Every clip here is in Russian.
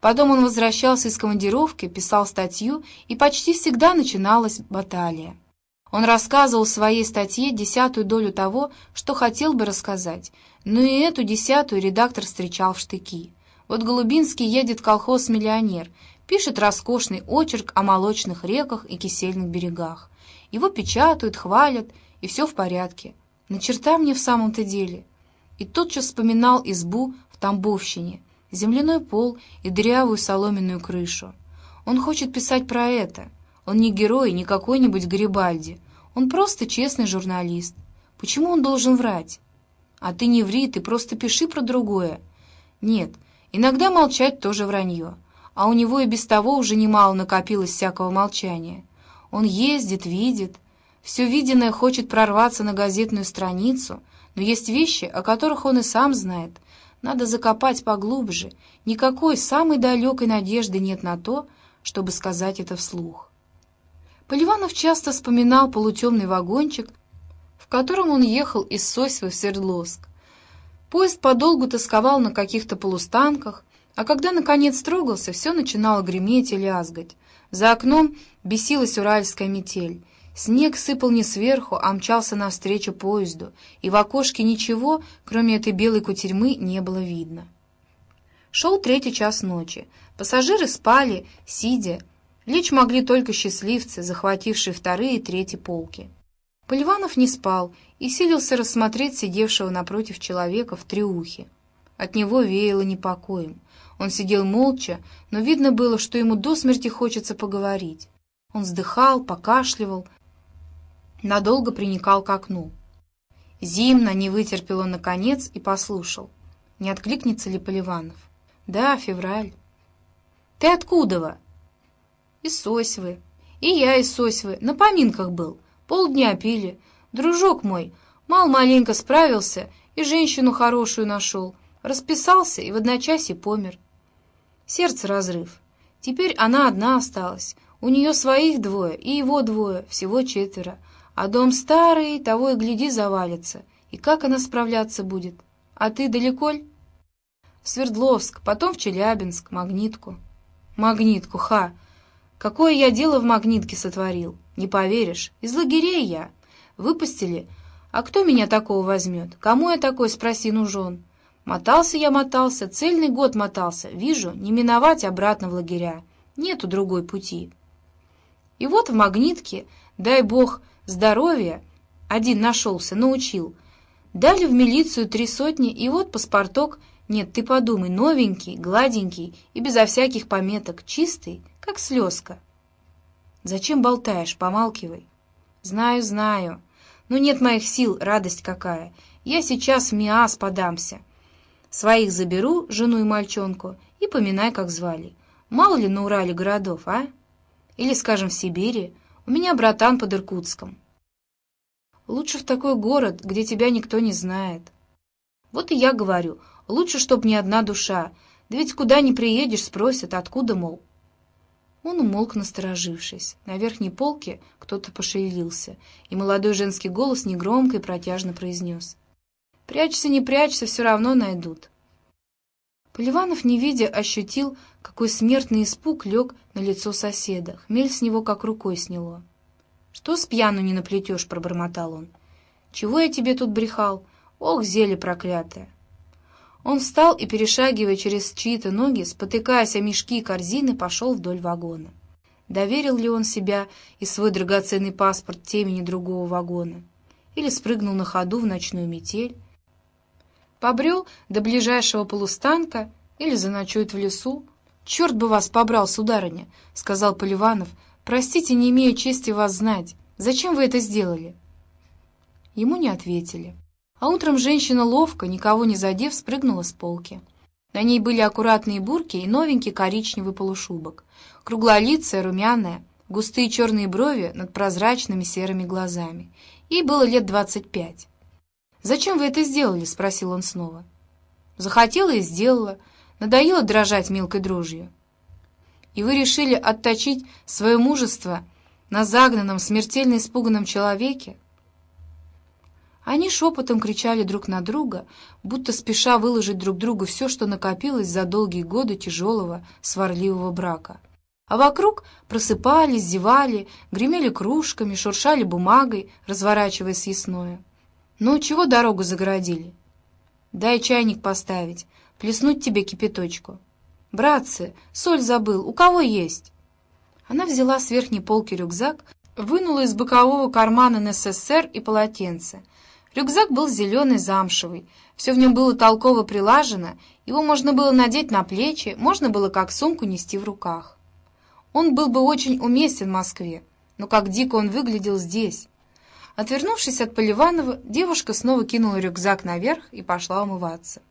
Потом он возвращался из командировки, писал статью, и почти всегда начиналась баталия. Он рассказывал в своей статье десятую долю того, что хотел бы рассказать, но и эту десятую редактор встречал в штыки. Вот Голубинский едет в колхоз «Миллионер», пишет роскошный очерк о молочных реках и кисельных берегах. Его печатают, хвалят, и все в порядке. На черта мне в самом-то деле. И тотчас вспоминал избу в Тамбовщине, земляной пол и дырявую соломенную крышу. Он хочет писать про это. Он не герой, не какой-нибудь Гарибальди. Он просто честный журналист. Почему он должен врать? А ты не ври, ты просто пиши про другое. Нет, иногда молчать тоже вранье. А у него и без того уже немало накопилось всякого молчания. Он ездит, видит. Все виденное хочет прорваться на газетную страницу, но есть вещи, о которых он и сам знает. Надо закопать поглубже. Никакой самой далекой надежды нет на то, чтобы сказать это вслух. Поливанов часто вспоминал полутемный вагончик, в котором он ехал из Сосьвы в Свердловск. Поезд подолгу тосковал на каких-то полустанках, а когда, наконец, трогался, все начинало греметь и лязгать. За окном бесилась уральская метель. Снег сыпал не сверху, а мчался навстречу поезду, и в окошке ничего, кроме этой белой кутерьмы, не было видно. Шел третий час ночи. Пассажиры спали, сидя. Лечь могли только счастливцы, захватившие вторые и третьи полки. Поливанов не спал и силился рассмотреть сидевшего напротив человека в триухе. От него веяло непокоем. Он сидел молча, но видно было, что ему до смерти хочется поговорить. Он вздыхал, покашливал, надолго приникал к окну. Зимно не вытерпел он наконец и послушал. Не откликнется ли Поливанов? Да, февраль. Ты откуда? Из Сосьвы. И я из Сосьвы. На поминках был. Полдня пили. Дружок мой, мал маленько справился и женщину хорошую нашел. Расписался и в одночасье помер. Сердце разрыв. Теперь она одна осталась. У нее своих двое, и его двое, всего четверо. А дом старый, того и гляди, завалится. И как она справляться будет? А ты далеко ль? В Свердловск, потом в Челябинск, Магнитку. Магнитку, ха! Какое я дело в Магнитке сотворил? Не поверишь, из лагерей я. Выпустили. А кто меня такого возьмет? Кому я такой, спроси, нужен? Мотался я, мотался, цельный год мотался. Вижу, не миновать обратно в лагеря. Нету другой пути. И вот в Магнитке, дай бог здоровья, один нашелся, научил. Дали в милицию три сотни, и вот паспорток, нет, ты подумай, новенький, гладенький и безо всяких пометок, чистый, как слезка. Зачем болтаешь, помалкивай. Знаю, знаю. Но нет моих сил, радость какая. Я сейчас в МИАС подамся. Своих заберу, жену и мальчонку, и поминай, как звали. Мало ли на Урале городов, а? Или, скажем, в Сибири. У меня братан под Иркутском. Лучше в такой город, где тебя никто не знает. Вот и я говорю, лучше, чтоб ни одна душа. Да ведь куда ни приедешь, спросят, откуда, мол. Он умолк, насторожившись. На верхней полке кто-то пошевелился, и молодой женский голос негромко и протяжно произнес — Прячься, не прячься, все равно найдут. Поливанов, не видя, ощутил, какой смертный испуг лег на лицо соседа. Хмель с него как рукой сняло. «Что с пьяну не наплетешь?» — пробормотал он. «Чего я тебе тут брехал? Ох, зелье проклятое!» Он встал и, перешагивая через чьи-то ноги, спотыкаясь о мешки и корзины, пошел вдоль вагона. Доверил ли он себя и свой драгоценный паспорт темени другого вагона? Или спрыгнул на ходу в ночную метель? побрел до ближайшего полустанка или заночует в лесу. «Черт бы вас побрал, сударыня!» — сказал Поливанов. «Простите, не имею чести вас знать. Зачем вы это сделали?» Ему не ответили. А утром женщина ловко, никого не задев, спрыгнула с полки. На ней были аккуратные бурки и новенький коричневый полушубок. Круглолицая, румяная, густые черные брови над прозрачными серыми глазами. Ей было лет двадцать пять. «Зачем вы это сделали?» — спросил он снова. «Захотела и сделала. Надоело дрожать мелкой дрожью. И вы решили отточить свое мужество на загнанном, смертельно испуганном человеке? Они шепотом кричали друг на друга, будто спеша выложить друг другу все, что накопилось за долгие годы тяжелого, сварливого брака. А вокруг просыпались, зевали, гремели кружками, шуршали бумагой, разворачивая съестное. «Ну, чего дорогу загородили?» «Дай чайник поставить, плеснуть тебе кипяточку». «Братцы, соль забыл, у кого есть?» Она взяла с верхней полки рюкзак, вынула из бокового кармана НССР и полотенце. Рюкзак был зеленый, замшевый, все в нем было толково прилажено, его можно было надеть на плечи, можно было как сумку нести в руках. Он был бы очень уместен в Москве, но как дико он выглядел здесь. Отвернувшись от Поливанова, девушка снова кинула рюкзак наверх и пошла умываться.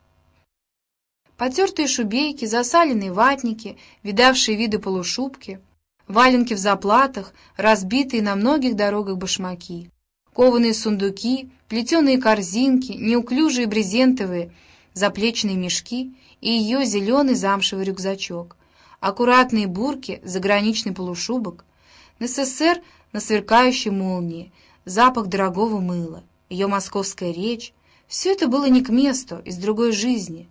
Потертые шубейки, засаленные ватники, видавшие виды полушубки, валенки в заплатах, разбитые на многих дорогах башмаки, кованые сундуки, плетеные корзинки, неуклюжие брезентовые заплечные мешки и ее зеленый замшевый рюкзачок, аккуратные бурки, заграничный полушубок, НССР на сверкающей молнии, запах дорогого мыла, ее московская речь — все это было не к месту, из другой жизни.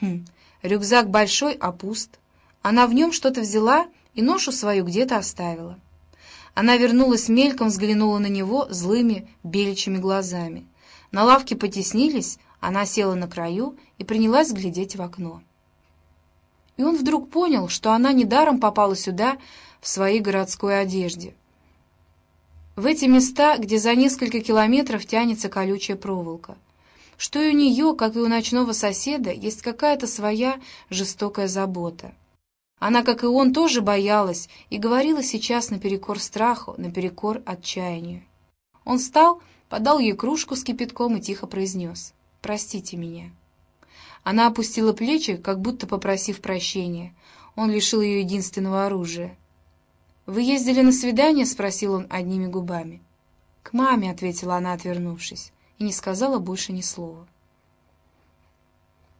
Хм, рюкзак большой, а пуст. Она в нем что-то взяла и ношу свою где-то оставила. Она вернулась мельком, взглянула на него злыми беличьими глазами. На лавке потеснились, она села на краю и принялась глядеть в окно. И он вдруг понял, что она недаром попала сюда в своей городской одежде. В эти места, где за несколько километров тянется колючая проволока. Что и у нее, как и у ночного соседа, есть какая-то своя жестокая забота. Она, как и он, тоже боялась и говорила сейчас наперекор страху, наперекор отчаянию. Он встал, подал ей кружку с кипятком и тихо произнес «Простите меня». Она опустила плечи, как будто попросив прощения. Он лишил ее единственного оружия. «Вы ездили на свидание?» — спросил он одними губами. «К маме», — ответила она, отвернувшись, и не сказала больше ни слова.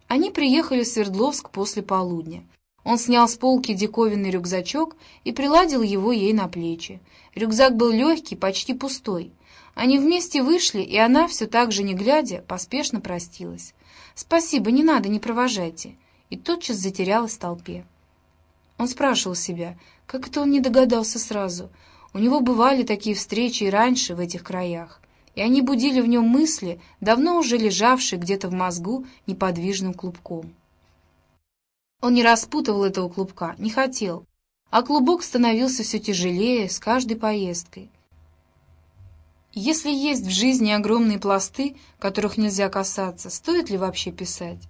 Они приехали в Свердловск после полудня. Он снял с полки диковинный рюкзачок и приладил его ей на плечи. Рюкзак был легкий, почти пустой. Они вместе вышли, и она, все так же не глядя, поспешно простилась. «Спасибо, не надо, не провожайте». И тотчас затерялась в толпе. Он спрашивал себя, как это он не догадался сразу. У него бывали такие встречи и раньше в этих краях, и они будили в нем мысли, давно уже лежавшие где-то в мозгу неподвижным клубком. Он не распутывал этого клубка, не хотел, а клубок становился все тяжелее с каждой поездкой. Если есть в жизни огромные пласты, которых нельзя касаться, стоит ли вообще писать?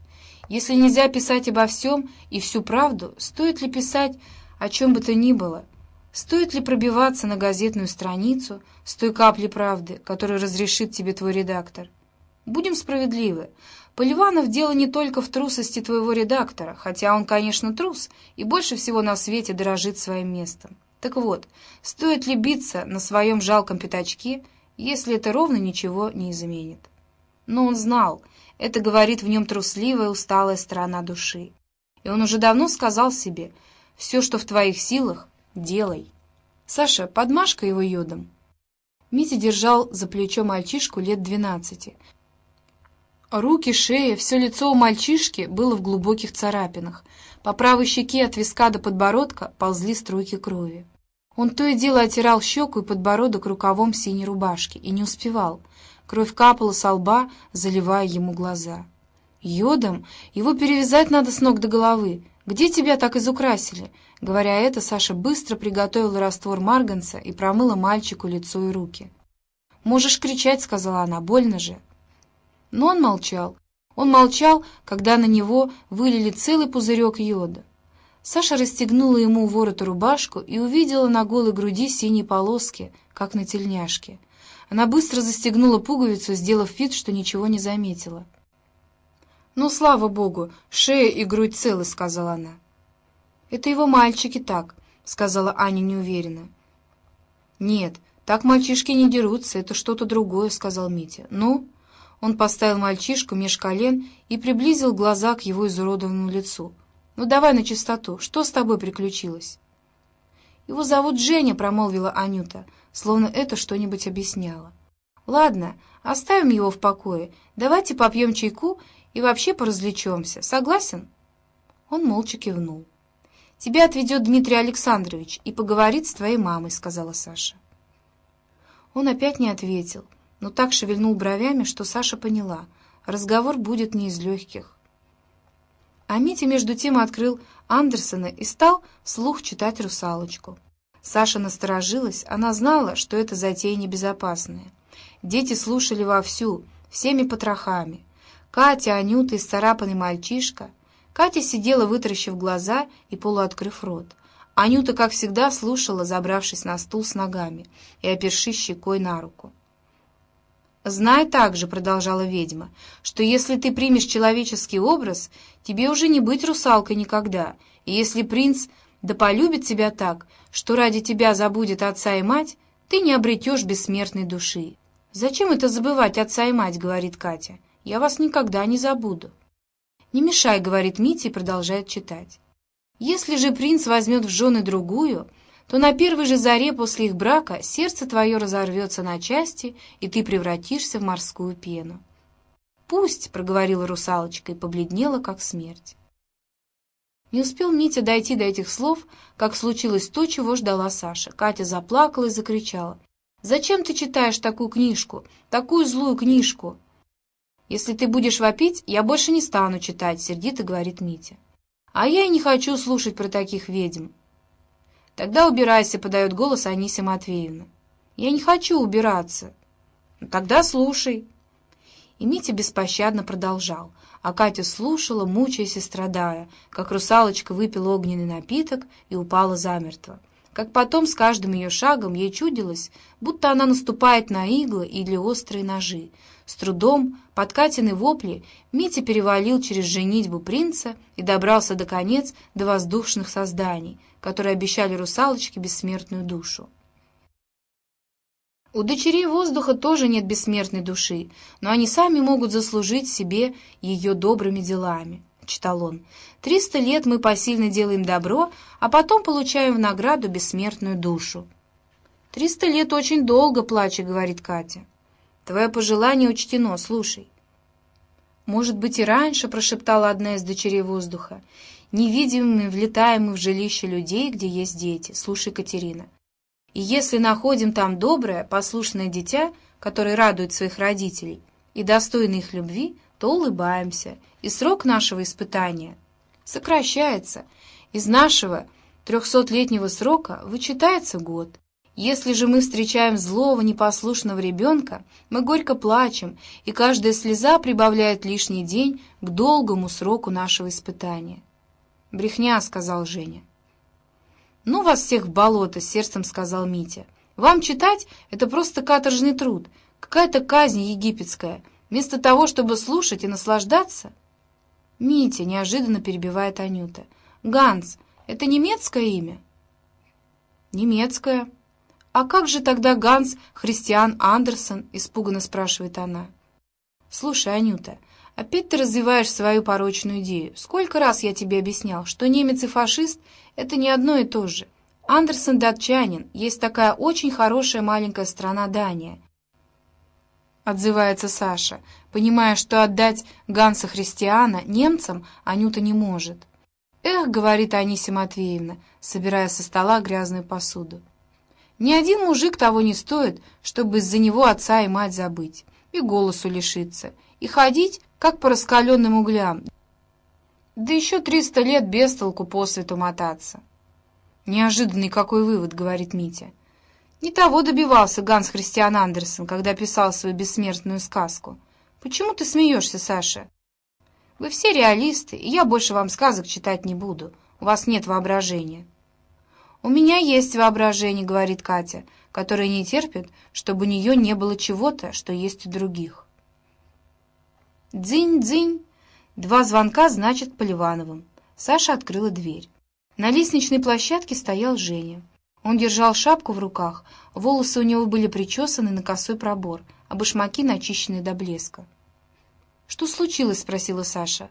Если нельзя писать обо всем и всю правду, стоит ли писать о чем бы то ни было? Стоит ли пробиваться на газетную страницу с той капли правды, которую разрешит тебе твой редактор? Будем справедливы. Поливанов дело не только в трусости твоего редактора, хотя он, конечно, трус и больше всего на свете дорожит своим местом. Так вот, стоит ли биться на своем жалком пятачке, если это ровно ничего не изменит? Но он знал, это говорит в нем трусливая, усталая сторона души. И он уже давно сказал себе, все, что в твоих силах, делай. Саша, подмашка его йодом. Митя держал за плечо мальчишку лет двенадцати, Руки, шея, все лицо у мальчишки было в глубоких царапинах. По правой щеке от виска до подбородка ползли струйки крови. Он то и дело отирал щеку и подбородок рукавом синей рубашки и не успевал. Кровь капала со лба, заливая ему глаза. «Йодом? Его перевязать надо с ног до головы. Где тебя так изукрасили?» Говоря это, Саша быстро приготовила раствор марганца и промыла мальчику лицо и руки. «Можешь кричать», — сказала она, — «больно же». Но он молчал. Он молчал, когда на него вылили целый пузырек йода. Саша расстегнула ему ворот рубашку и увидела на голой груди синие полоски, как на тельняшке. Она быстро застегнула пуговицу, сделав вид, что ничего не заметила. «Ну, слава богу, шея и грудь целы», — сказала она. «Это его мальчики так», — сказала Аня неуверенно. «Нет, так мальчишки не дерутся, это что-то другое», — сказал Митя. «Ну?» Он поставил мальчишку меж колен и приблизил глаза к его изуродованному лицу. «Ну давай на чистоту, что с тобой приключилось?» «Его зовут Женя», — промолвила Анюта, словно это что-нибудь объясняло. Ладно, оставим его в покое. Давайте попьем чайку и вообще поразвлечемся. Согласен?» Он молча кивнул. «Тебя отведет Дмитрий Александрович и поговорит с твоей мамой», — сказала Саша. Он опять не ответил, но так шевельнул бровями, что Саша поняла. Разговор будет не из легких. А Митя между тем открыл Андерсона и стал вслух читать «Русалочку». Саша насторожилась, она знала, что это затея небезопасная. Дети слушали вовсю, всеми потрохами. Катя, Анюта и сцарапанный мальчишка. Катя сидела, вытаращив глаза и полуоткрыв рот. Анюта, как всегда, слушала, забравшись на стул с ногами и опершись щекой на руку. «Знай также», — продолжала ведьма, — «что если ты примешь человеческий образ, тебе уже не быть русалкой никогда, и если принц да полюбит тебя так, что ради тебя забудет отца и мать, ты не обретешь бессмертной души». «Зачем это забывать отца и мать?» — говорит Катя. «Я вас никогда не забуду». «Не мешай», — говорит Митя и продолжает читать. «Если же принц возьмет в жены другую, то на первой же заре после их брака сердце твое разорвется на части, и ты превратишься в морскую пену». «Пусть», — проговорила русалочка и побледнела, как смерть. Не успел Митя дойти до этих слов, как случилось то, чего ждала Саша. Катя заплакала и закричала. «Зачем ты читаешь такую книжку? Такую злую книжку?» «Если ты будешь вопить, я больше не стану читать», — сердито говорит Митя. «А я и не хочу слушать про таких ведьм». «Тогда убирайся», — подает голос Анисия Матвеевна. «Я не хочу убираться». «Ну, «Тогда слушай». И Митя беспощадно продолжал, а Катя слушала, мучаясь и страдая, как русалочка выпила огненный напиток и упала замертво. Как потом с каждым ее шагом ей чудилось, будто она наступает на иглы или острые ножи. С трудом, под Катины вопли, Митя перевалил через женитьбу принца и добрался, до конец до воздушных созданий, которые обещали русалочке бессмертную душу. У дочерей воздуха тоже нет бессмертной души, но они сами могут заслужить себе ее добрыми делами, — читал он. «Триста лет мы посильно делаем добро, а потом получаем в награду бессмертную душу». «Триста лет очень долго, плача», — говорит Катя. «Твое пожелание учтено, слушай». «Может быть, и раньше», — прошептала одна из дочерей воздуха. «Невидимыми влетаем мы в жилище людей, где есть дети. Слушай, Катерина». И если находим там доброе, послушное дитя, которое радует своих родителей и достойно их любви, то улыбаемся, и срок нашего испытания сокращается. Из нашего трехсотлетнего срока вычитается год. Если же мы встречаем злого, непослушного ребенка, мы горько плачем, и каждая слеза прибавляет лишний день к долгому сроку нашего испытания. «Брехня», — сказал Женя. «Ну вас всех в болото», — сердцем сказал Митя. «Вам читать — это просто каторжный труд, какая-то казнь египетская. Вместо того, чтобы слушать и наслаждаться...» «Митя», — неожиданно перебивает Анюта. «Ганс — это немецкое имя?» «Немецкое». «А как же тогда Ганс Христиан Андерсон?» — испуганно спрашивает она. «Слушай, Анюта, опять ты развиваешь свою порочную идею. Сколько раз я тебе объяснял, что немец и фашист это не одно и то же. Андерсон датчанин, есть такая очень хорошая маленькая страна Дания. Отзывается Саша, понимая, что отдать Ганса Христиана немцам Анюта не может. «Эх», — говорит Анисия Матвеевна, собирая со стола грязную посуду. «Ни один мужик того не стоит, чтобы из-за него отца и мать забыть, и голосу лишиться, и ходить, как по раскаленным углям, да еще триста лет без толку по свету мотаться. Неожиданный какой вывод, говорит Митя. Не того добивался Ганс Христиан Андерсен, когда писал свою бессмертную сказку. Почему ты смеешься, Саша? Вы все реалисты, и я больше вам сказок читать не буду. У вас нет воображения. «У меня есть воображение», — говорит Катя, которая не терпит, чтобы у нее не было чего-то, что есть у других. «Дзынь-дзынь!» Два звонка значит Поливановым. Саша открыла дверь. На лестничной площадке стоял Женя. Он держал шапку в руках, волосы у него были причесаны на косой пробор, а башмаки начищены до блеска. «Что случилось?» — спросила Саша.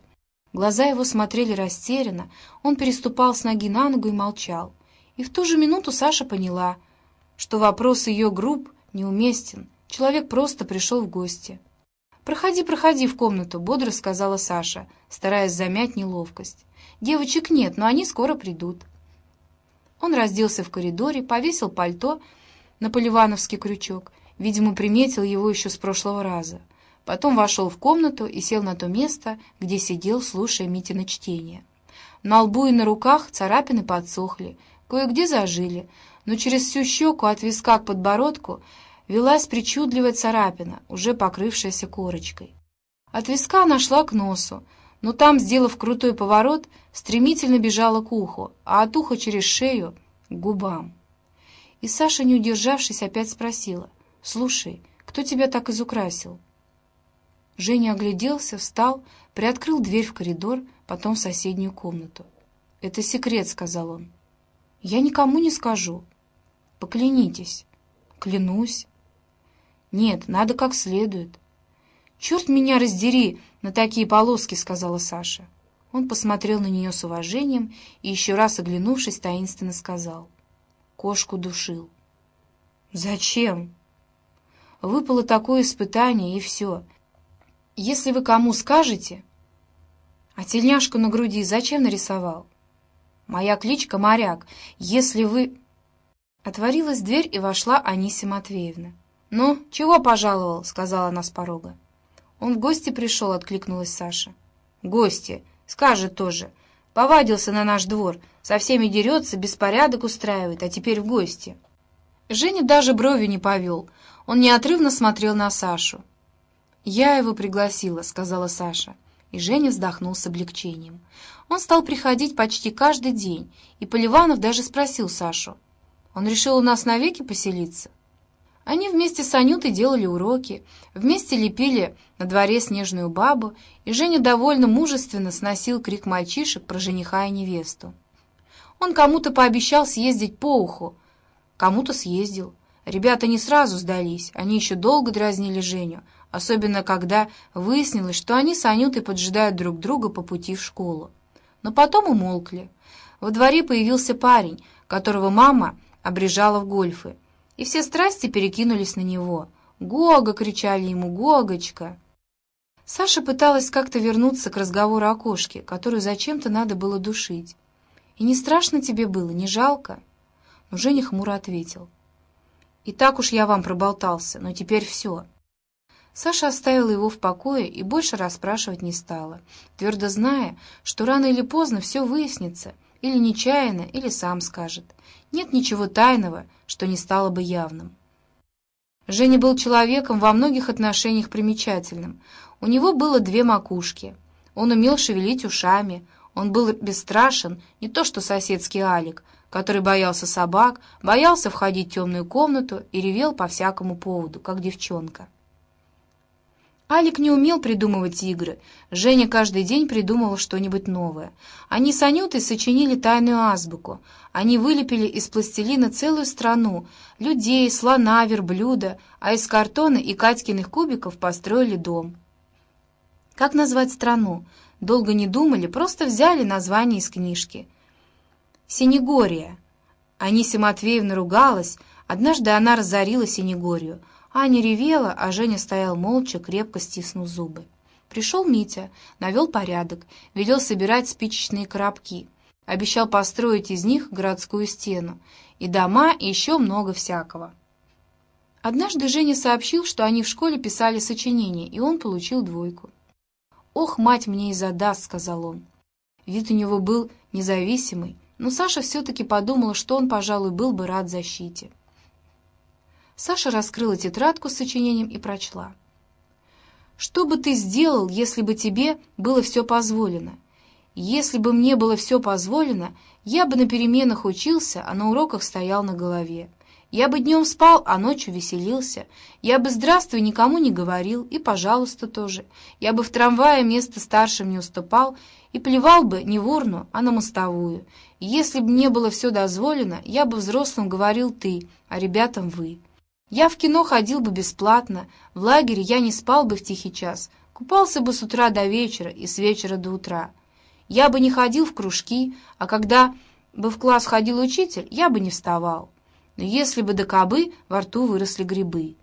Глаза его смотрели растерянно, он переступал с ноги на ногу и молчал. И в ту же минуту Саша поняла, что вопрос ее групп неуместен, Человек просто пришел в гости. «Проходи, проходи в комнату», — бодро сказала Саша, стараясь замять неловкость. «Девочек нет, но они скоро придут». Он разделся в коридоре, повесил пальто на поливановский крючок, видимо, приметил его еще с прошлого раза. Потом вошел в комнату и сел на то место, где сидел, слушая Митина чтение. На лбу и на руках царапины подсохли, кое-где зажили, но через всю щеку от виска к подбородку велась причудливая царапина, уже покрывшаяся корочкой. От виска она шла к носу, но там, сделав крутой поворот, стремительно бежала к уху, а от уха через шею — к губам. И Саша, не удержавшись, опять спросила, «Слушай, кто тебя так изукрасил?» Женя огляделся, встал, приоткрыл дверь в коридор, потом в соседнюю комнату. «Это секрет», — сказал он. «Я никому не скажу. Поклянитесь». «Клянусь». «Нет, надо как следует». «Черт меня раздери на такие полоски», — сказала Саша. Он посмотрел на нее с уважением и, еще раз оглянувшись, таинственно сказал. Кошку душил. «Зачем?» «Выпало такое испытание, и все. Если вы кому скажете...» «А тельняшку на груди зачем нарисовал?» «Моя кличка Моряк. Если вы...» Отворилась дверь, и вошла Анисия Матвеевна. «Ну, чего пожаловал?» — сказала она с порога. «Он в гости пришел», — откликнулась Саша. «Гости. Скажет тоже. Повадился на наш двор, со всеми дерется, беспорядок устраивает, а теперь в гости». Женя даже бровью не повел. Он неотрывно смотрел на Сашу. «Я его пригласила», — сказала Саша. И Женя вздохнул с облегчением. Он стал приходить почти каждый день, и Поливанов даже спросил Сашу. «Он решил у нас навеки поселиться?» Они вместе с Анютой делали уроки, вместе лепили на дворе снежную бабу, и Женя довольно мужественно сносил крик мальчишек про жениха и невесту. Он кому-то пообещал съездить по уху, кому-то съездил. Ребята не сразу сдались, они еще долго дразнили Женю, особенно когда выяснилось, что они с Анютой поджидают друг друга по пути в школу. Но потом умолкли. Во дворе появился парень, которого мама обрежала в гольфы, и все страсти перекинулись на него. «Гога!» — кричали ему, «Гогочка!» Саша пыталась как-то вернуться к разговору о кошке, которую зачем-то надо было душить. «И не страшно тебе было, не жалко?» Но Женя хмуро ответил. «И так уж я вам проболтался, но теперь все». Саша оставила его в покое и больше расспрашивать не стала, твердо зная, что рано или поздно все выяснится, или нечаянно, или сам скажет. Нет ничего тайного, что не стало бы явным. Женя был человеком во многих отношениях примечательным. У него было две макушки. Он умел шевелить ушами. Он был бесстрашен, не то что соседский Алик, который боялся собак, боялся входить в темную комнату и ревел по всякому поводу, как девчонка. Алик не умел придумывать игры. Женя каждый день придумывал что-нибудь новое. Они с Анютой сочинили тайную азбуку. Они вылепили из пластилина целую страну. Людей, слона, верблюда, а из картона и Катькиных кубиков построили дом. Как назвать страну? Долго не думали, просто взяли название из книжки. «Синегория». Анисия Матвеевна ругалась. Однажды она разорила Синегорию — Аня ревела, а Женя стоял молча, крепко стиснув зубы. Пришел Митя, навел порядок, велел собирать спичечные коробки, обещал построить из них городскую стену, и дома, и еще много всякого. Однажды Женя сообщил, что они в школе писали сочинение, и он получил двойку. «Ох, мать мне и задаст», — сказал он. Вид у него был независимый, но Саша все-таки подумала, что он, пожалуй, был бы рад защите. Саша раскрыла тетрадку с сочинением и прочла. «Что бы ты сделал, если бы тебе было все позволено? Если бы мне было все позволено, я бы на переменах учился, а на уроках стоял на голове. Я бы днем спал, а ночью веселился. Я бы «здравствуй» никому не говорил, и «пожалуйста» тоже. Я бы в трамвае место старшим не уступал и плевал бы не в урну, а на мостовую. если бы мне было все дозволено, я бы взрослым говорил «ты», а ребятам «вы». Я в кино ходил бы бесплатно, в лагере я не спал бы в тихий час, купался бы с утра до вечера и с вечера до утра. Я бы не ходил в кружки, а когда бы в класс ходил учитель, я бы не вставал. Но если бы до кобы во рту выросли грибы.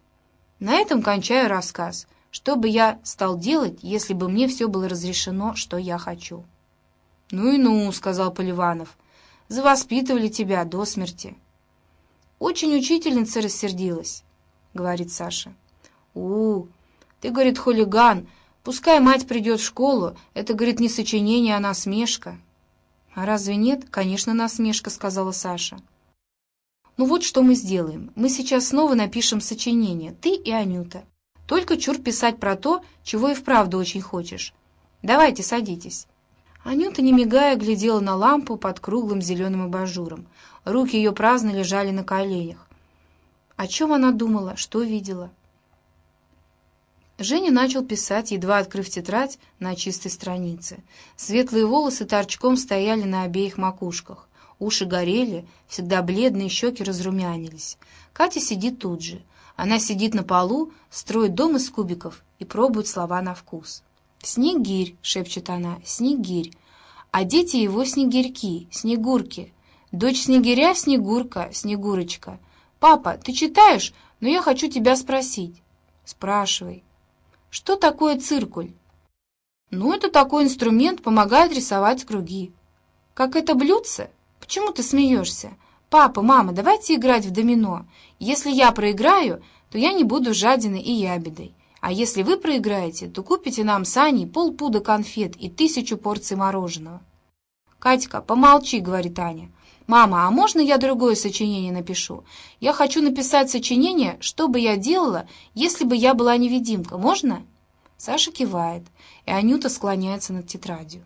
На этом кончаю рассказ. Что бы я стал делать, если бы мне все было разрешено, что я хочу?» «Ну и ну», — сказал Поливанов. «Завоспитывали тебя до смерти». «Очень учительница рассердилась», — говорит Саша. у ты, говорит, хулиган. Пускай мать придет в школу. Это, говорит, не сочинение, а насмешка». «А разве нет?» «Конечно, насмешка», — сказала Саша. «Ну вот что мы сделаем. Мы сейчас снова напишем сочинение, ты и Анюта. Только чур писать про то, чего и вправду очень хочешь. Давайте, садитесь». Анюта, не мигая, глядела на лампу под круглым зеленым абажуром. Руки ее праздно лежали на коленях. О чем она думала, что видела? Женя начал писать, едва открыв тетрадь на чистой странице. Светлые волосы торчком стояли на обеих макушках. Уши горели, всегда бледные щеки разрумянились. Катя сидит тут же. Она сидит на полу, строит дом из кубиков и пробует слова на вкус. «Снегирь», — шепчет она, — «снегирь». А дети его снегирьки, снегурки. Дочь снегиря — снегурка, снегурочка. «Папа, ты читаешь? Но я хочу тебя спросить». «Спрашивай». Что такое циркуль? Ну, это такой инструмент, помогает рисовать круги. Как это блюдце? Почему ты смеешься? Папа, мама, давайте играть в домино. Если я проиграю, то я не буду жадиной и ябедой. А если вы проиграете, то купите нам с Аней полпуда конфет и тысячу порций мороженого. «Катька, помолчи», — говорит Аня. «Мама, а можно я другое сочинение напишу? Я хочу написать сочинение, что бы я делала, если бы я была невидимка. Можно?» Саша кивает, и Анюта склоняется над тетрадью.